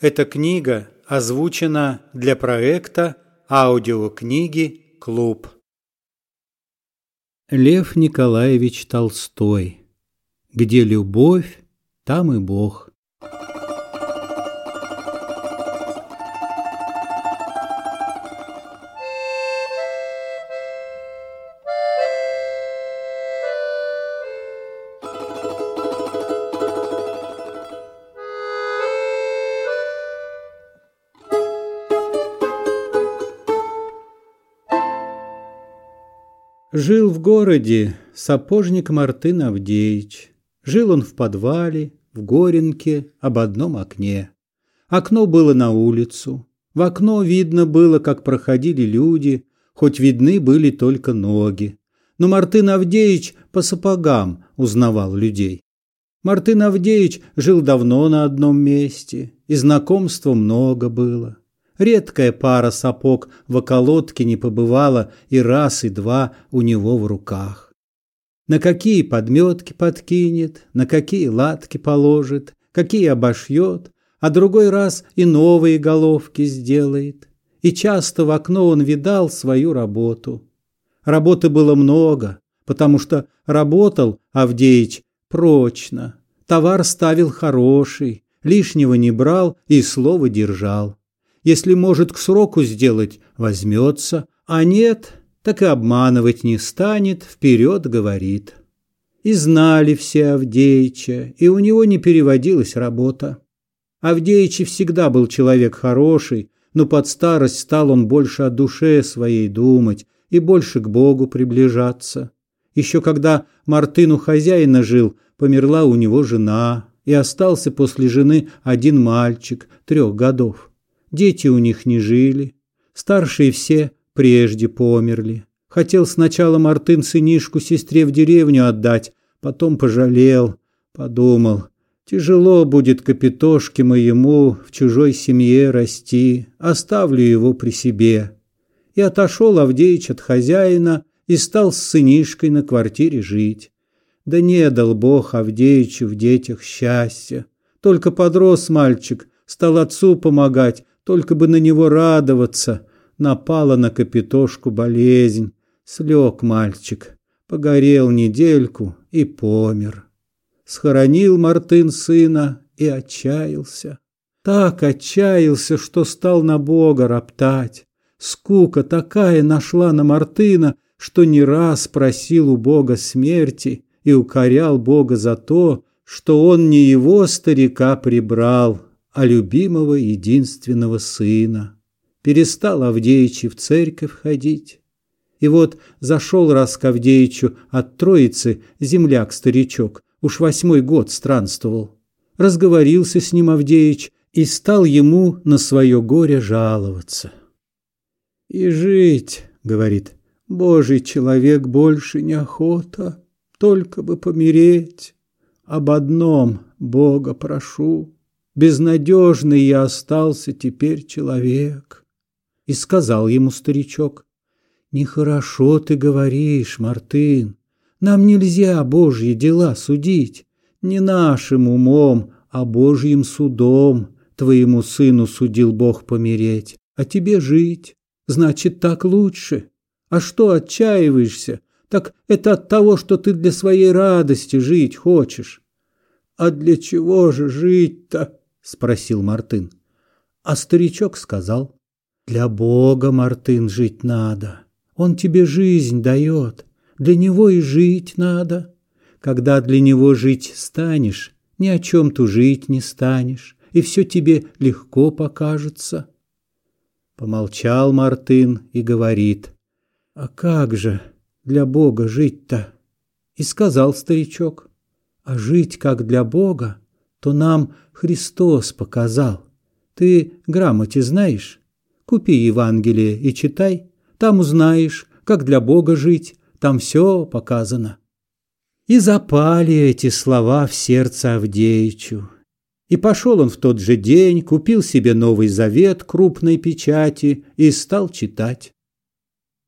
Эта книга озвучена для проекта аудиокниги «Клуб». Лев Николаевич Толстой. Где любовь, там и Бог. Жил в городе сапожник Мартын Авдеич. Жил он в подвале, в Горенке, об одном окне. Окно было на улицу. В окно видно было, как проходили люди, хоть видны были только ноги. Но Мартын Авдеич по сапогам узнавал людей. Мартын Авдеич жил давно на одном месте, и знакомства много было. Редкая пара сапог в околотке не побывала и раз, и два у него в руках. На какие подметки подкинет, на какие латки положит, какие обошьет, а другой раз и новые головки сделает. И часто в окно он видал свою работу. Работы было много, потому что работал Авдеич прочно. Товар ставил хороший, лишнего не брал и слово держал. Если может к сроку сделать, возьмется, а нет, так и обманывать не станет, вперед говорит. И знали все Авдеича, и у него не переводилась работа. Авдеич всегда был человек хороший, но под старость стал он больше о душе своей думать и больше к Богу приближаться. Еще когда Мартыну хозяина жил, померла у него жена, и остался после жены один мальчик трех годов. Дети у них не жили. Старшие все прежде померли. Хотел сначала Мартын сынишку сестре в деревню отдать, потом пожалел, подумал, тяжело будет капитошке моему в чужой семье расти, оставлю его при себе. И отошел Авдеич от хозяина и стал с сынишкой на квартире жить. Да не дал Бог Авдеичу в детях счастья. Только подрос мальчик, стал отцу помогать, только бы на него радоваться. Напала на капитошку болезнь. Слег мальчик, погорел недельку и помер. Схоронил Мартын сына и отчаялся. Так отчаялся, что стал на Бога роптать. Скука такая нашла на Мартына, что не раз просил у Бога смерти и укорял Бога за то, что он не его старика прибрал, а любимого единственного сына. Перестал Авдеичи в церковь ходить. И вот зашел раз к Авдеичу от Троицы земляк-старичок, уж восьмой год странствовал. Разговорился с ним Авдеич и стал ему на свое горе жаловаться. «И жить, — говорит, — Божий человек больше неохота, только бы помереть. Об одном Бога прошу, безнадежный я остался теперь человек. И сказал ему старичок, Нехорошо ты говоришь, Мартын, нам нельзя Божьи дела судить, не нашим умом, а Божьим судом твоему сыну судил Бог помереть, а тебе жить. Значит, так лучше. А что отчаиваешься? Так это от того, что ты для своей радости жить хочешь. А для чего же жить-то? — спросил Мартын. А старичок сказал, «Для Бога, Мартын, жить надо. Он тебе жизнь дает, для Него и жить надо. Когда для Него жить станешь, ни о чем тужить не станешь, и все тебе легко покажется». Помолчал Мартын и говорит, «А как же для Бога жить-то?» И сказал старичок, «А жить как для Бога, то нам Христос показал. Ты грамоте знаешь? Купи Евангелие и читай, там узнаешь, как для Бога жить, там все показано. И запали эти слова в сердце Авдеичу. И пошел он в тот же день, купил себе Новый Завет крупной печати и стал читать.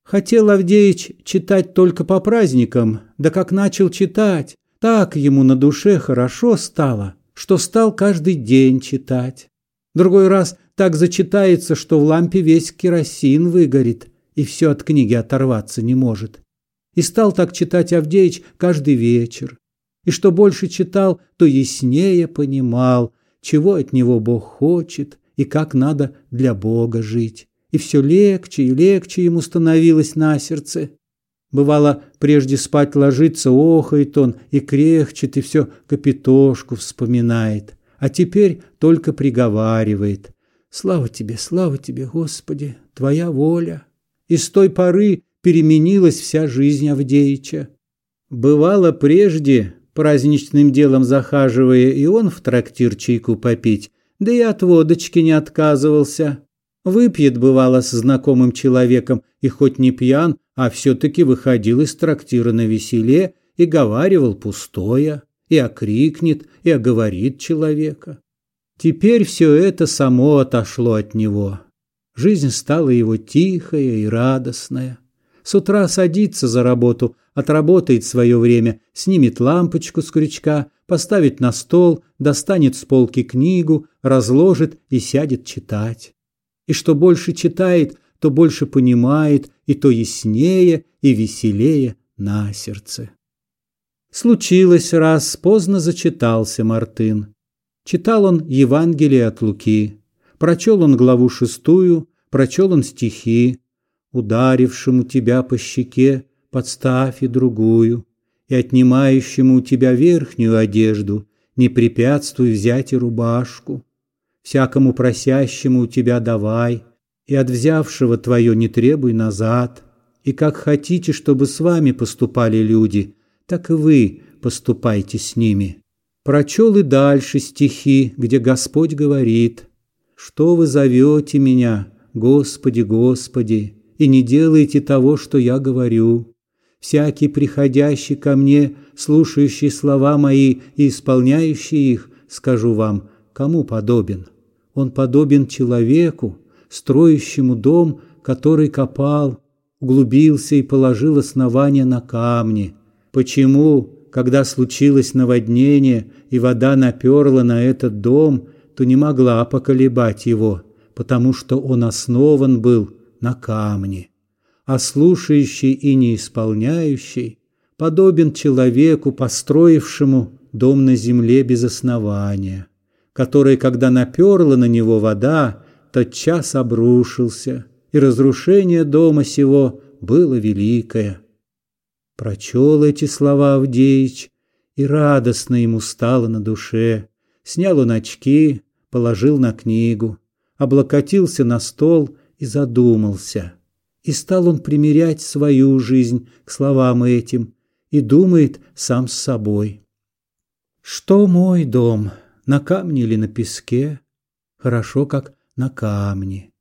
Хотел Авдеич читать только по праздникам, да как начал читать, так ему на душе хорошо стало – что стал каждый день читать. Другой раз так зачитается, что в лампе весь керосин выгорит, и все от книги оторваться не может. И стал так читать Авдеич каждый вечер. И что больше читал, то яснее понимал, чего от него Бог хочет и как надо для Бога жить. И все легче и легче ему становилось на сердце. Бывало, прежде спать ложится, охает он и крехчет, и все капитошку вспоминает. А теперь только приговаривает. Слава тебе, слава тебе, Господи, твоя воля. И с той поры переменилась вся жизнь Авдеича. Бывало прежде, праздничным делом захаживая, и он в трактир чайку попить, да и от водочки не отказывался. Выпьет, бывало, с знакомым человеком, и хоть не пьян, а все-таки выходил из трактира на веселе и говаривал пустое, и окрикнет, и оговорит человека. Теперь все это само отошло от него. Жизнь стала его тихая и радостная. С утра садится за работу, отработает свое время, снимет лампочку с крючка, поставит на стол, достанет с полки книгу, разложит и сядет читать. И что больше читает, то больше понимает, и то яснее и веселее на сердце. Случилось раз, поздно зачитался Мартын. Читал он Евангелие от Луки. Прочел он главу шестую, прочел он стихи. Ударившему тебя по щеке подставь и другую, и отнимающему у тебя верхнюю одежду не препятствуй взять и рубашку. Всякому просящему у тебя давай, и от взявшего твое не требуй назад. И как хотите, чтобы с вами поступали люди, так и вы поступайте с ними. Прочел и дальше стихи, где Господь говорит, «Что вы зовете меня, Господи, Господи, и не делаете того, что я говорю? Всякий приходящий ко мне, слушающий слова мои и исполняющий их, скажу вам, кому подобен? Он подобен человеку, строящему дом, который копал, углубился и положил основание на камни. Почему, когда случилось наводнение и вода наперла на этот дом, то не могла поколебать его, потому что он основан был на камне? А слушающий и не исполняющий подобен человеку, построившему дом на земле без основания, который, когда наперла на него вода, тотчас обрушился, и разрушение дома сего было великое. Прочел эти слова Авдеич, и радостно ему стало на душе. Снял он очки, положил на книгу, облокотился на стол и задумался. И стал он примерять свою жизнь к словам этим и думает сам с собой. Что мой дом, на камне или на песке? Хорошо, как на камне.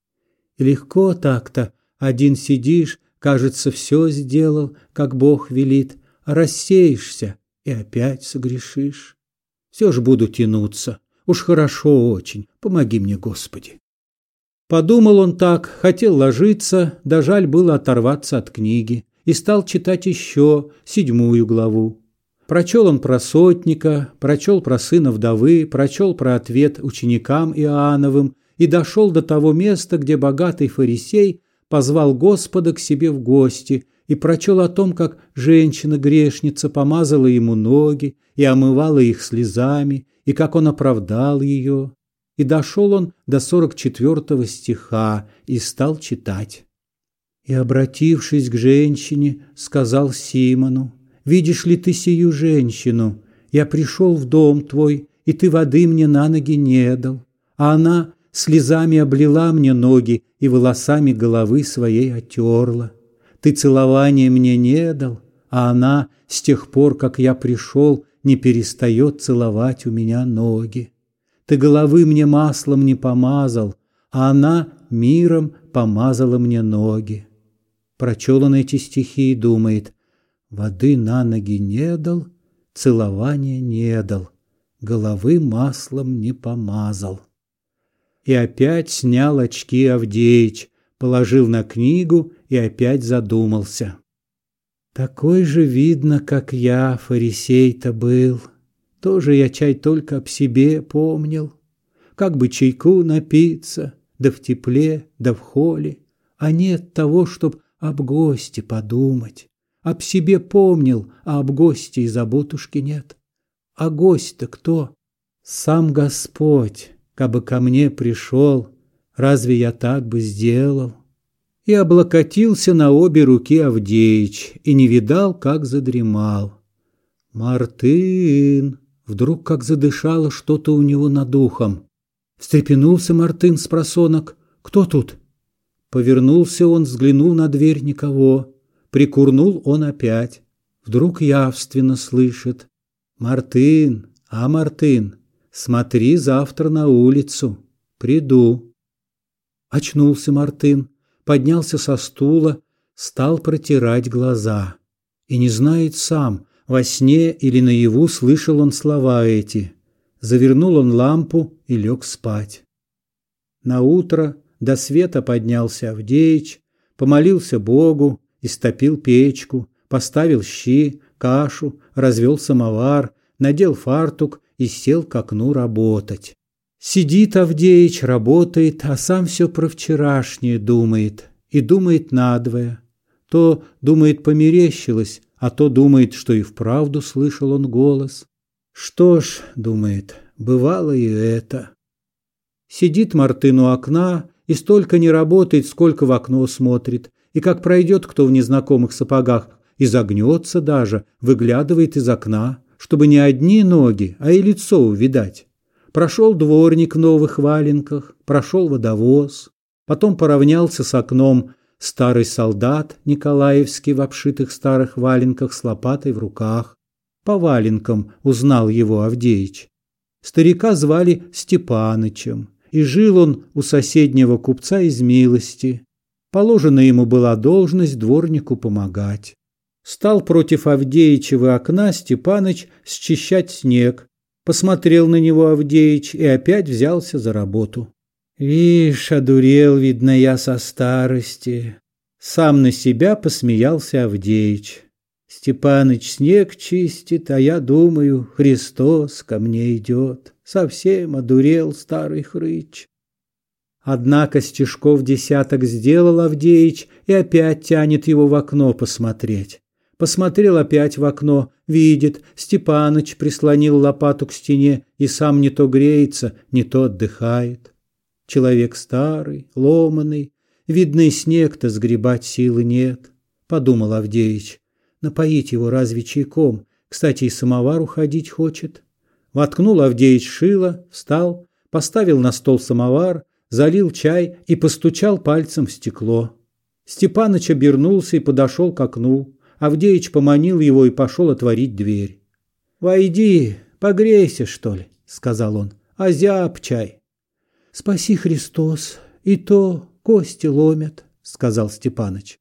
И легко так-то, один сидишь, кажется, все сделал, как Бог велит, а рассеешься и опять согрешишь. Все ж буду тянуться, уж хорошо очень, помоги мне, Господи. Подумал он так, хотел ложиться, да жаль было оторваться от книги, и стал читать еще седьмую главу. Прочел он про сотника, прочел про сына вдовы, прочел про ответ ученикам Иоанновым и дошел до того места, где богатый фарисей позвал Господа к себе в гости и прочел о том, как женщина-грешница помазала ему ноги и омывала их слезами, и как он оправдал ее. И дошел он до сорок четвертого стиха и стал читать. И, обратившись к женщине, сказал Симону, «Видишь ли ты сию женщину? Я пришел в дом твой, и ты воды мне на ноги не дал, а она слезами облила мне ноги и волосами головы своей отерла. Ты целования мне не дал, а она с тех пор, как я пришел, не перестает целовать у меня ноги. Ты головы мне маслом не помазал, а она миром помазала мне ноги. Прочел он эти стихи и думает, воды на ноги не дал, целования не дал, головы маслом не помазал и опять снял очки Авдеич, положил на книгу и опять задумался. Такой же видно, как я, фарисей-то был. Тоже я чай только об себе помнил. как бы чайку напиться, да в тепле, да в холе, а нет того, чтоб об госте подумать. Об себе помнил, а об госте и заботушки нет. А гость-то кто? Сам Господь, кабы ко мне пришел, разве я так бы сделал? И облокотился на обе руки Авдеич и не видал, как задремал. Мартын! Вдруг как задышало что-то у него над ухом. Встрепенулся Мартын с просонок. Кто тут? Повернулся он, взглянул на дверь никого. Прикурнул он опять. Вдруг явственно слышит. «Мартын, а, Мартын, смотри завтра на улицу. Приду». Очнулся Мартын, поднялся со стула, стал протирать глаза. И не знает сам, во сне или наяву слышал он слова эти. Завернул он лампу и лег спать. На утро до света поднялся Авдеич, помолился Богу, истопил печку, поставил щи, кашу, развел самовар, надел фартук и сел к окну работать. Сидит Авдеич, работает, а сам все про вчерашнее думает. И думает надвое. То, думает, померещилось, а то думает, что и вправду слышал он голос. Что ж, думает, бывало и это. Сидит Мартын у окна и столько не работает, сколько в окно смотрит, и как пройдет кто в незнакомых сапогах, и загнется даже, выглядывает из окна, чтобы не одни ноги, а и лицо увидать. Прошел дворник в новых валенках, прошел водовоз, потом поравнялся с окном старый солдат Николаевский в обшитых старых валенках с лопатой в руках. По валенкам узнал его Авдеич. Старика звали Степанычем, и жил он у соседнего купца из милости. Положена ему была должность дворнику помогать. Стал против Авдеичева окна Степаныч счищать снег. Посмотрел на него Авдеич и опять взялся за работу. «Вишь, одурел, видно, я со старости». Сам на себя посмеялся Авдеич. Степаныч снег чистит, а я думаю, Христос ко мне идет. Совсем одурел старый хрыч. Однако стежков десяток сделал Авдеич и опять тянет его в окно посмотреть. Посмотрел опять в окно, видит, Степаныч прислонил лопату к стене и сам не то греется, не то отдыхает. Человек старый, ломаный, видно, снег-то сгребать силы нет, подумал Авдеич. Напоить его разве чайком? Кстати, и самовар уходить хочет. Воткнул Авдеич шило, встал, поставил на стол самовар, залил чай и постучал пальцем в стекло. Степаныч обернулся и подошел к окну. Авдеич поманил его и пошел отворить дверь. «Войди, погрейся, что ли», — сказал он, — «озяб чай». «Спаси Христос, и то кости ломят», — сказал Степаныч.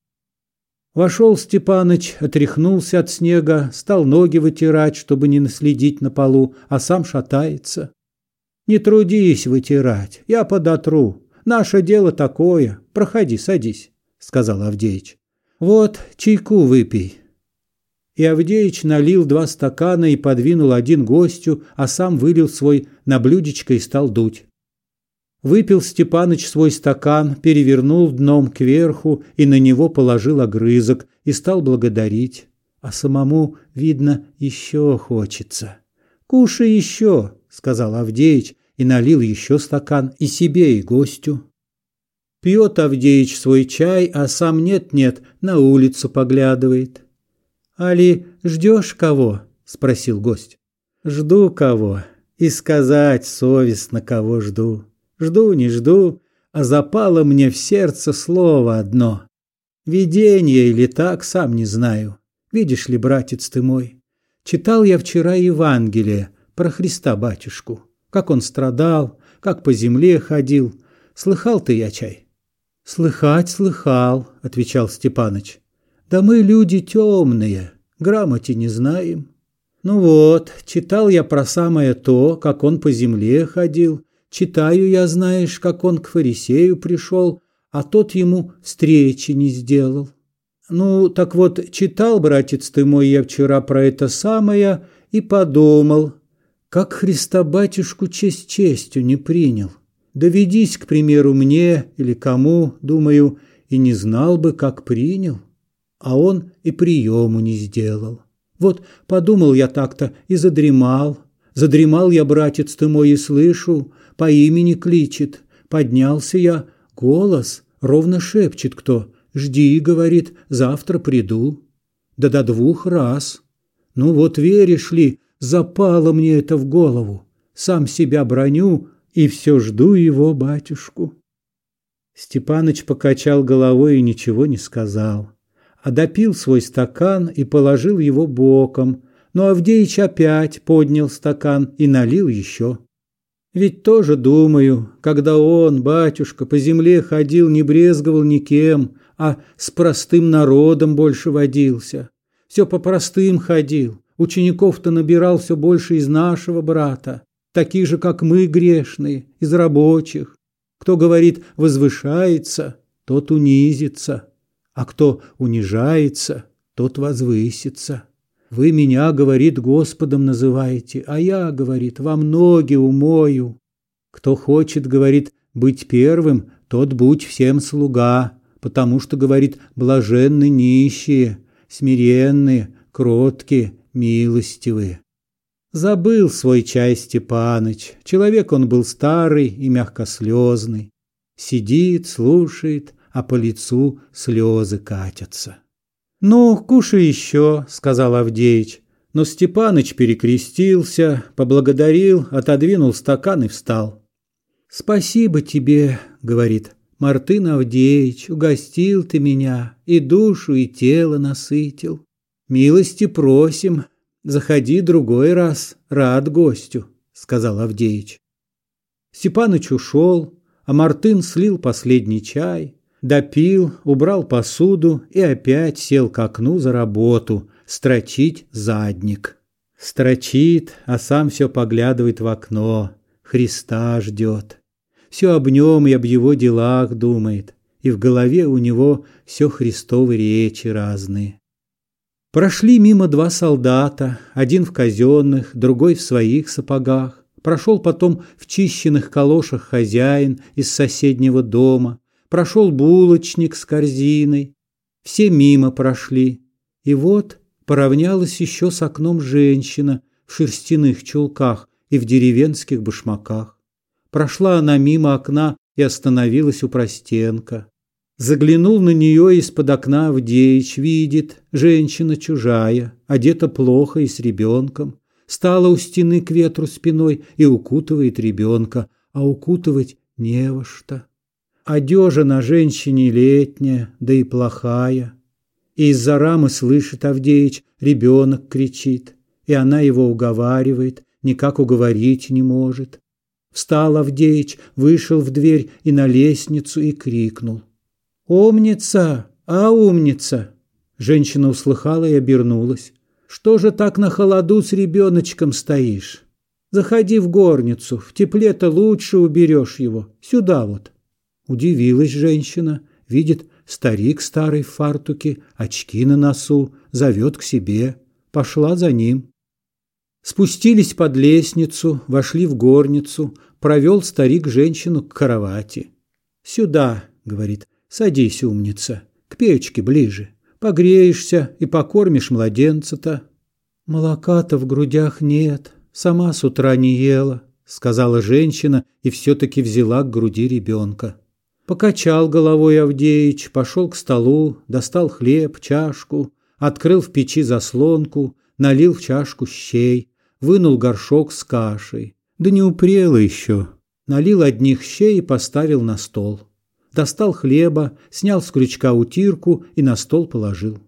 Вошел Степаныч, отряхнулся от снега, стал ноги вытирать, чтобы не наследить на полу, а сам шатается. Не трудись вытирать, я подотру. Наше дело такое. Проходи, садись, сказал Авдеич. Вот, чайку выпей. И Авдеич налил два стакана и подвинул один гостю, а сам вылил свой на блюдечко и стал дуть. Выпил Степаныч свой стакан, перевернул дном кверху и на него положил огрызок и стал благодарить. А самому, видно, еще хочется. «Кушай еще», — сказал Авдеич, и налил еще стакан и себе, и гостю. Пьет Авдеич свой чай, а сам нет-нет, на улицу поглядывает. «Али, ждешь кого?» – спросил гость. «Жду кого. И сказать совестно, кого жду. Жду, не жду, а запало мне в сердце слово одно. Видение или так, сам не знаю. Видишь ли, братец ты мой, читал я вчера Евангелие про Христа батюшку как он страдал, как по земле ходил. Слыхал ты я чай? Слыхать слыхал, отвечал Степаныч. Да мы люди темные, грамоте не знаем. Ну вот, читал я про самое то, как он по земле ходил. Читаю я, знаешь, как он к фарисею пришел, а тот ему встречи не сделал. Ну, так вот, читал, братец ты мой, я вчера про это самое и подумал, как Христа батюшку честь честью не принял. Доведись, к примеру, мне или кому, думаю, и не знал бы, как принял. А он и приему не сделал. Вот подумал я так-то и задремал. Задремал я, братец ты мой, и слышу, по имени кличет. Поднялся я, голос, ровно шепчет кто. «Жди», — говорит, — «завтра приду». Да до двух раз. Ну вот веришь ли, запало мне это в голову. Сам себя броню и все жду его, батюшку. Степаныч покачал головой и ничего не сказал. А допил свой стакан и положил его боком, но Авдеич опять поднял стакан и налил еще. Ведь тоже думаю, когда он, батюшка, по земле ходил, не брезговал никем, а с простым народом больше водился. Все по простым ходил, учеников-то набирал все больше из нашего брата, таких же, как мы, грешные, из рабочих. Кто говорит «возвышается», тот унизится, а кто унижается, тот возвысится. Вы меня, говорит, Господом называете, а я, говорит, вам ноги умою. Кто хочет, говорит, быть первым, тот будь всем слуга, потому что, говорит, блаженны нищие, смиренные, кроткие, милостивые. Забыл свой чай Степаныч. Человек он был старый и мягкослезный. Сидит, слушает, а по лицу слезы катятся. «Ну, кушай еще», — сказал Авдеич. Но Степаныч перекрестился, поблагодарил, отодвинул стакан и встал. «Спасибо тебе», — говорит, — «Мартын Авдеич, угостил ты меня, и душу, и тело насытил. Милости просим, заходи другой раз, рад гостю», — сказал Авдеич. Степаныч ушел, а Мартын слил последний чай, допил, убрал посуду и опять сел к окну за работу, строчить задник. Строчит, а сам все поглядывает в окно, Христа ждет. Все об нем и об его делах думает, и в голове у него все Христовы речи разные. Прошли мимо два солдата, один в казенных, другой в своих сапогах. Прошел потом в чищенных калошах хозяин из соседнего дома, прошел булочник с корзиной. Все мимо прошли. И вот поравнялась еще с окном женщина в шерстяных чулках и в деревенских башмаках. Прошла она мимо окна и остановилась у простенка. Заглянул на нее из-под окна Авдеич, видит, женщина чужая, одета плохо и с ребенком. Стала у стены к ветру спиной и укутывает ребенка, а укутывать не во что. Одежа на женщине летняя, да и плохая. И из-за рамы слышит Авдеич, ребенок кричит, и она его уговаривает, никак уговорить не может. Встал Авдеич, вышел в дверь и на лестницу и крикнул. «Умница! А умница!» Женщина услыхала и обернулась. «Что же так на холоду с ребеночком стоишь? Заходи в горницу, в тепле-то лучше уберешь его. Сюда вот». Удивилась женщина, видит старик старый в фартуке, очки на носу, зовет к себе. Пошла за ним. Спустились под лестницу, вошли в горницу, провел старик женщину к кровати. «Сюда», — говорит, — «садись, умница, к печке ближе. Погреешься и покормишь младенца-то». «Молока-то в грудях нет, сама с утра не ела», — сказала женщина и все-таки взяла к груди ребенка. Покачал головой Авдеич, пошел к столу, достал хлеб, чашку, открыл в печи заслонку, налил в чашку щей, вынул горшок с кашей. Да не упрело еще. Налил одних щей и поставил на стол. Достал хлеба, снял с крючка утирку и на стол положил.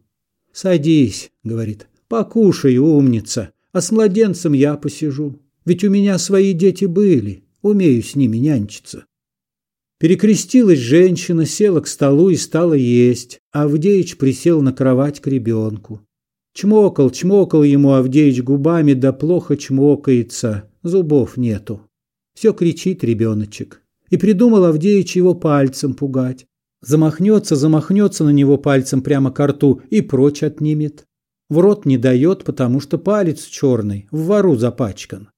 «Садись», — говорит, — «покушай, умница, а с младенцем я посижу. Ведь у меня свои дети были, умею с ними нянчиться». Перекрестилась женщина, села к столу и стала есть. А Авдеич присел на кровать к ребенку. Чмокал, чмокал ему Авдеич губами, да плохо чмокается, зубов нету. Все кричит ребеночек. И придумал Авдеич его пальцем пугать. Замахнется, замахнется на него пальцем прямо к рту и прочь отнимет. В рот не дает, потому что палец черный, в вору запачкан.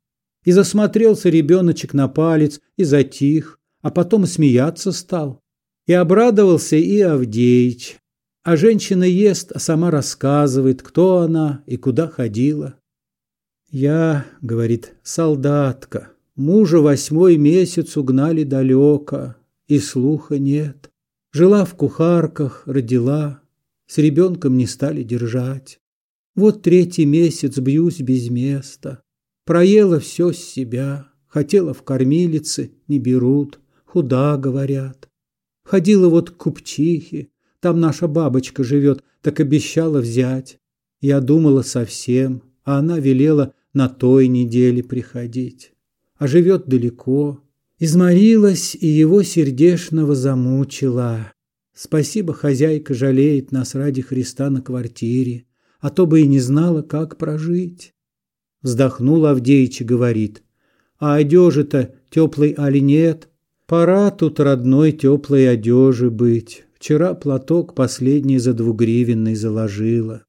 И засмотрелся ребеночек на палец, и затих, а потом смеяться стал. И обрадовался и Авдеич. А женщина ест, а сама рассказывает, кто она и куда ходила. «Я, — говорит, — солдатка, мужа восьмой месяц угнали далеко, и слуха нет. Жила в кухарках, родила, с ребенком не стали держать. Вот третий месяц бьюсь без места. Проела все с себя, хотела в кормилице, не берут, худа, говорят. Ходила вот к купчихе, там наша бабочка живет, так обещала взять. Я думала совсем, а она велела на той неделе приходить. А живет далеко. Изморилась и его сердешного замучила. Спасибо, хозяйка жалеет нас ради Христа на квартире, а то бы и не знала, как прожить. Вздохнул Авдеич и говорит, а одежи-то теплой али нет? Пора тут родной теплой одежи быть. Вчера платок последний за двугривенный заложила.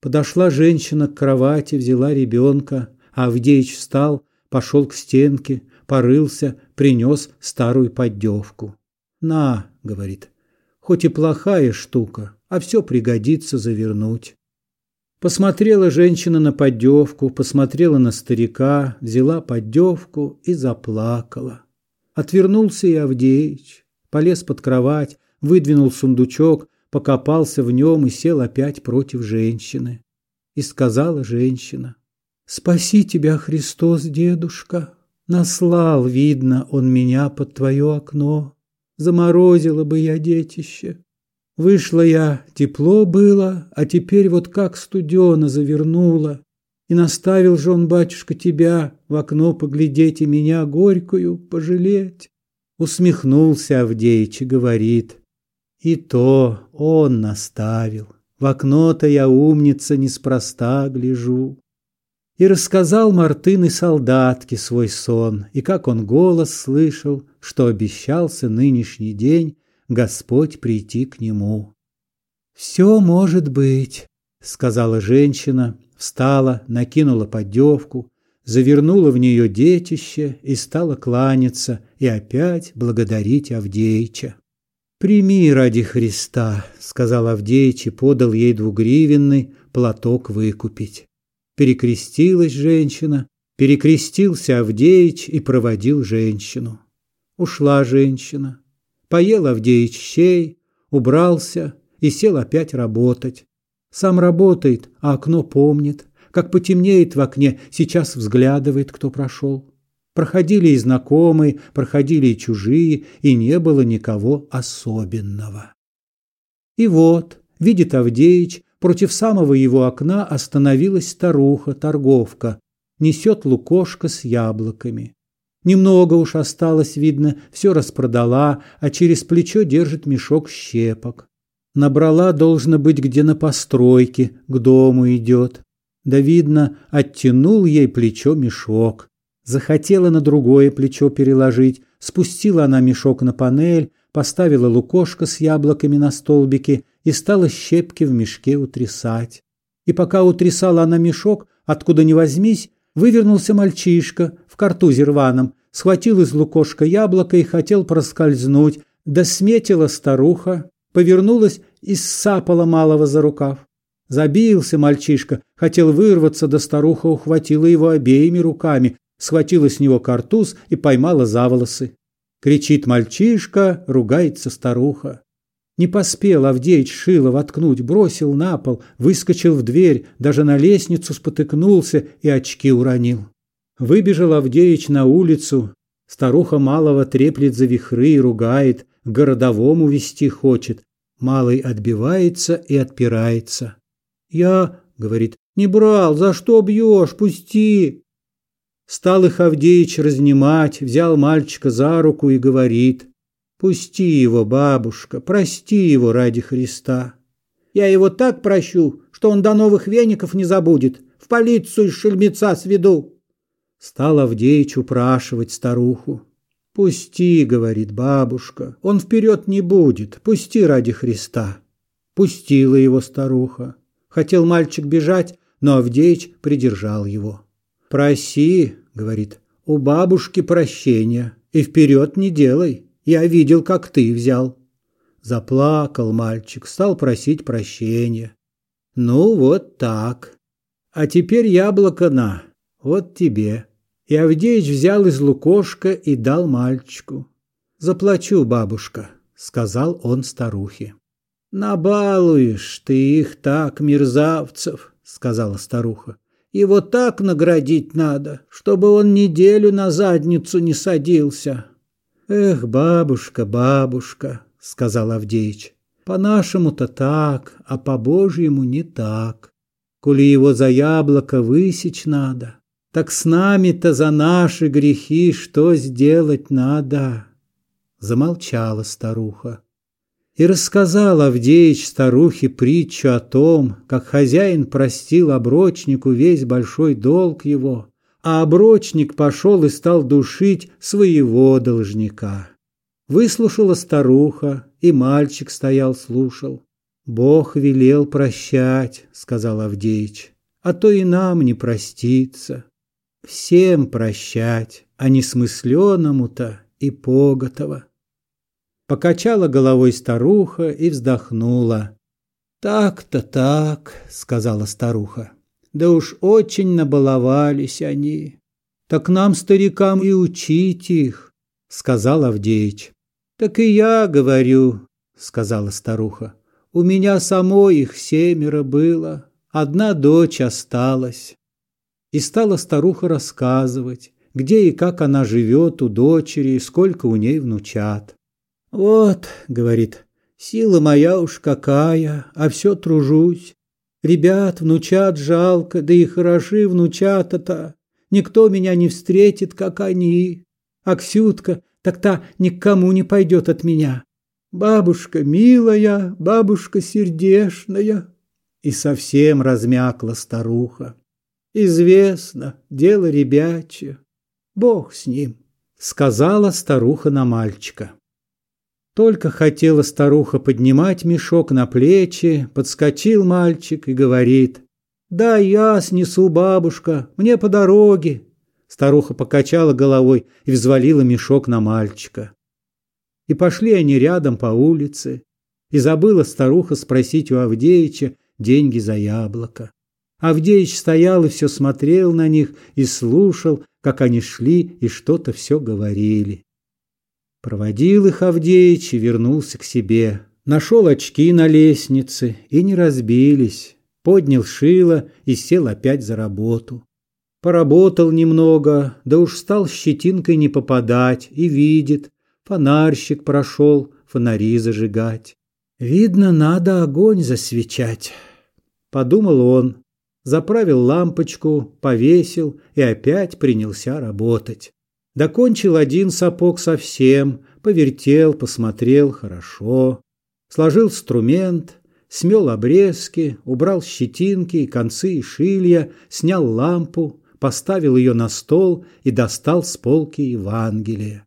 Подошла женщина к кровати, взяла ребенка, а Авдеич встал, пошел к стенке, порылся, принес старую поддевку. «На», — говорит, — «хоть и плохая штука, а все пригодится завернуть». Посмотрела женщина на поддевку, посмотрела на старика, взяла поддевку и заплакала. Отвернулся и Авдеич, полез под кровать, выдвинул сундучок, покопался в нем и сел опять против женщины. И сказала женщина, «Спаси тебя, Христос, дедушка! Наслал, видно, он меня под твое окно. Заморозила бы я детище. Вышла я, тепло было, а теперь вот как студено завернула. И наставил же он, батюшка, тебя в окно поглядеть и меня горькую пожалеть. Усмехнулся Авдеич и говорит, и то он наставил. В окно-то я умница неспроста гляжу. И рассказал Мартын и солдатке свой сон, и как он голос слышал, что обещался нынешний день Господь прийти к нему. «Все может быть», — сказала женщина, встала, накинула поддевку, завернула в нее детище и стала кланяться и опять благодарить Авдеича. «Прими ради Христа», — сказал Авдеич и подал ей двугривенный платок выкупить. Перекрестилась женщина, перекрестился Авдеич и проводил женщину. Ушла женщина. Поел Авдеич щей, убрался и сел опять работать. Сам работает, а окно помнит. Как потемнеет в окне, сейчас взглядывает, кто прошел. Проходили и знакомые, проходили и чужие, и не было никого особенного. И вот, видит Авдеич, против самого его окна остановилась старуха-торговка, несет лукошко с яблоками. Немного уж осталось, видно, все распродала, а через плечо держит мешок щепок. Набрала, должно быть, где на постройке, к дому идет. Да, видно, оттянул ей плечо мешок. Захотела на другое плечо переложить, спустила она мешок на панель, поставила лукошко с яблоками на столбике и стала щепки в мешке утрясать. И пока утрясала она мешок, откуда ни возьмись, Вывернулся мальчишка в картузе рваном, схватил из лукошка яблоко и хотел проскользнуть, да сметила старуха, повернулась и сапала малого за рукав. Забился мальчишка, хотел вырваться, да старуха ухватила его обеими руками, схватила с него картуз и поймала за волосы. Кричит мальчишка, ругается старуха. Не поспел Авдеич шило воткнуть, бросил на пол, выскочил в дверь, даже на лестницу спотыкнулся и очки уронил. Выбежал Авдеич на улицу. Старуха малого треплет за вихры и ругает, городовому вести хочет. Малый отбивается и отпирается. «Я, — говорит, — не брал, за что бьешь, пусти!» Стал их Авдеич разнимать, взял мальчика за руку и говорит, Пусти его, бабушка, прости его ради Христа. Я его так прощу, что он до новых веников не забудет. В полицию шельмеца сведу. Стал Авдеич упрашивать старуху. «Пусти», — говорит бабушка, — «он вперед не будет, пусти ради Христа». Пустила его старуха. Хотел мальчик бежать, но Авдеич придержал его. «Проси», — говорит, — «у бабушки прощения, и вперед не делай, я видел, как ты взял». Заплакал мальчик, стал просить прощения. «Ну, вот так. А теперь яблоко на, вот тебе». И Авдеич взял из лукошка и дал мальчику. «Заплачу, бабушка», — сказал он старухе. «Набалуешь ты их так, мерзавцев», — сказала старуха. «Его так наградить надо, чтобы он неделю на задницу не садился». «Эх, бабушка, бабушка», — сказал Авдеич, — «по-нашему-то так, а по-божьему не так. Коли его за яблоко высечь надо, так с нами-то за наши грехи что сделать надо?» Замолчала старуха. И рассказал Авдеич старухе притчу о том, как хозяин простил оброчнику весь большой долг его, а оброчник пошел и стал душить своего должника. Выслушала старуха, и мальчик стоял слушал. «Бог велел прощать», — сказал Авдеич, — «а то и нам не проститься» всем прощать, а не смысленному-то и поготово. Покачала головой старуха и вздохнула. «Так-то так», — сказала старуха. «Да уж очень набаловались они. Так нам, старикам, и учить их», — сказал Авдеич. «Так и я говорю», — сказала старуха. «У меня самой их семеро было, одна дочь осталась». И стала старуха рассказывать, где и как она живет у дочери, и сколько у ней внучат. «Вот», — говорит, — «сила моя уж какая, а все тружусь. Ребят, внучат жалко, да и хороши внучата-то. Никто меня не встретит, как они. Аксютка, так та никому не пойдет от меня. Бабушка милая, бабушка сердешная». И совсем размякла старуха. Известно, дело ребячье. Бог с ним, сказала старуха на мальчика. Только хотела старуха поднимать мешок на плечи, подскочил мальчик и говорит, «Да я снесу, бабушка, мне по дороге». Старуха покачала головой и взвалила мешок на мальчика. И пошли они рядом по улице, и забыла старуха спросить у Авдеича деньги за яблоко. Авдеич стоял и все смотрел на них и слушал, как они шли и что-то все говорили. Проводил их Авдеич и вернулся к себе. Нашел очки на лестнице и не разбились. Поднял шило и сел опять за работу. Поработал немного, да уж стал щетинкой не попадать и видит. Фонарщик прошел, фонари зажигать. Видно, надо огонь засвечать. Подумал он, заправил лампочку, повесил и опять принялся работать. Докончил один сапог совсем, повертел, посмотрел хорошо, сложил инструмент, смел обрезки, убрал щетинки и концы и шилья, снял лампу, поставил ее на стол и достал с полки Евангелие.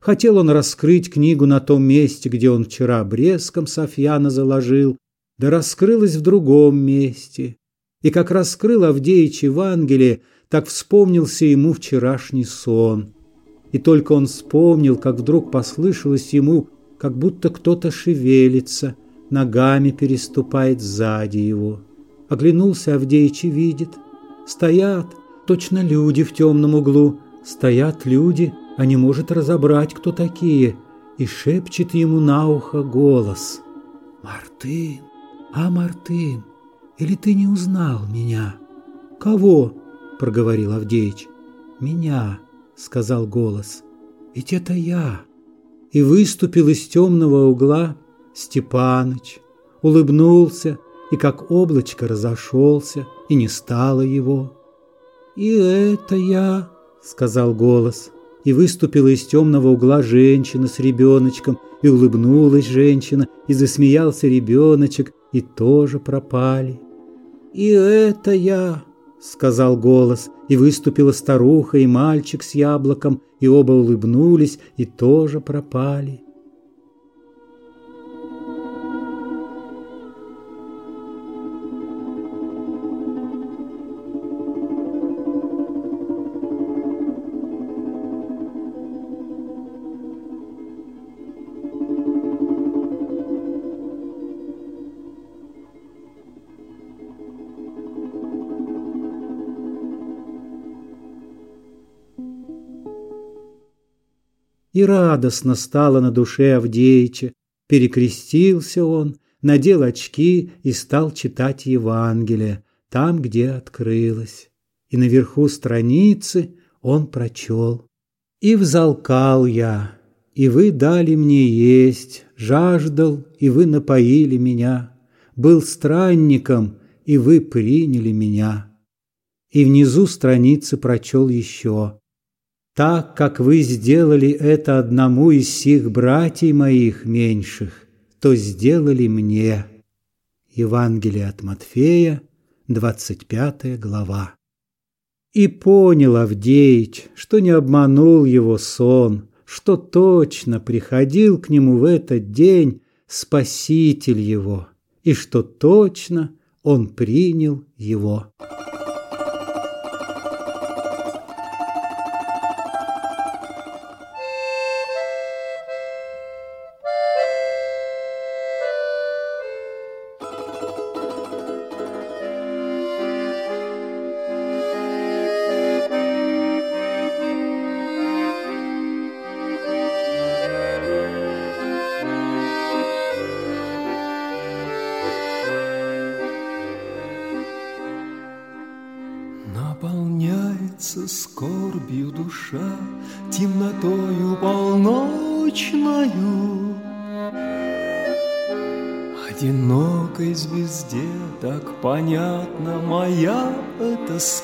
Хотел он раскрыть книгу на том месте, где он вчера обрезком Софьяна заложил, да раскрылась в другом месте, и как раскрыл Авдеич Евангелие, так вспомнился ему вчерашний сон. И только он вспомнил, как вдруг послышалось ему, как будто кто-то шевелится, ногами переступает сзади его. Оглянулся Авдеич и видит. Стоят, точно люди в темном углу. Стоят люди, а не может разобрать, кто такие. И шепчет ему на ухо голос. «Мартын, а Мартын, или ты не узнал меня?» «Кого?» – проговорил Авдеич. «Меня», – сказал голос. «Ведь это я». И выступил из темного угла Степаныч, улыбнулся и как облачко разошелся, и не стало его. «И это я», – сказал голос. И выступила из темного угла женщина с ребеночком, и улыбнулась женщина, и засмеялся ребеночек, и тоже пропали. «И это я», — сказал голос, и выступила старуха и мальчик с яблоком, и оба улыбнулись и тоже пропали. И радостно стало на душе Авдеича. Перекрестился он, надел очки и стал читать Евангелие, там, где открылось. И наверху страницы он прочел. «И взалкал я, и вы дали мне есть, жаждал, и вы напоили меня, был странником, и вы приняли меня». И внизу страницы прочел еще. «Так, как вы сделали это одному из сих братьев моих меньших, то сделали мне». Евангелие от Матфея, 25 глава. И понял Авдеич, что не обманул его сон, что точно приходил к нему в этот день Спаситель его, и что точно он принял его.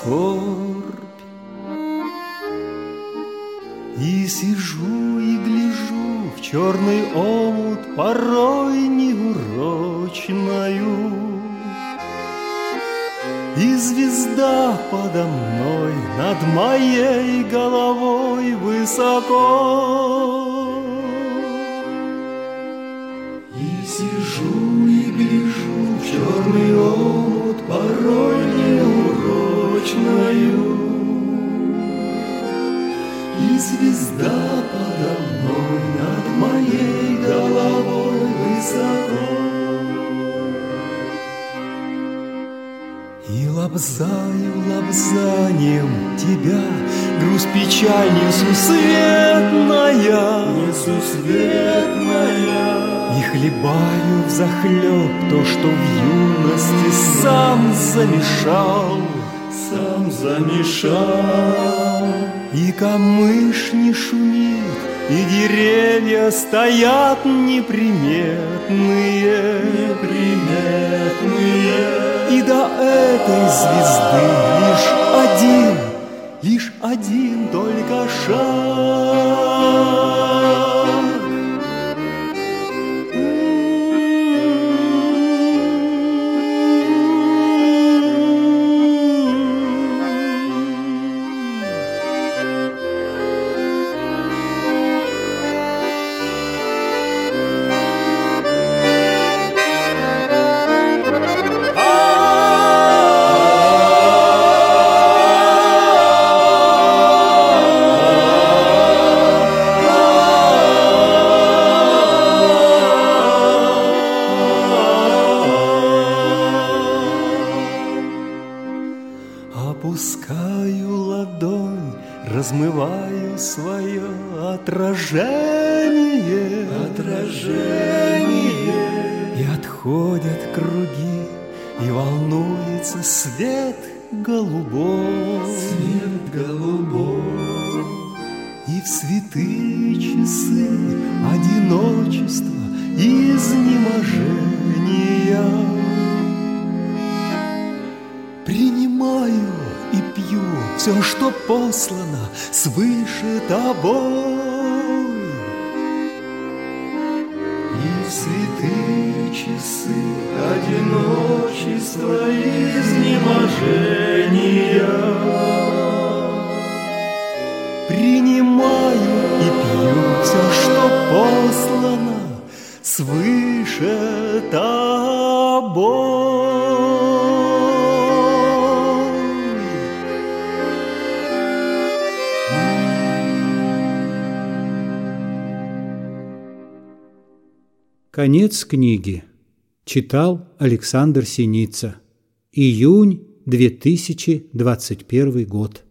Скорбь. И сижу и гляжу в черный омут порой неурочною. И звезда подо мной над моей головой высоко. И сижу и гляжу в черный омут звезда подо мной над моей головой высоко. И лобзаю лобзанием тебя, Грусть печаль несусветная, несусветная. И хлебаю взахлеб то, что в юности сам замешал, сам замешал. И камыш не шумит, и деревья стоят неприметные, неприметные. И до этой звезды лишь один, лишь один только шаг. Волнуется свет голубой, свет голубой, и в святые часы одиночества и изнеможения. Принимаю и пью все, что послано свыше тобой. И изнеможения принимаю и пью все, что послано свыше тобой. Конец книги. Читал Александр Синица. Июнь 2021 год.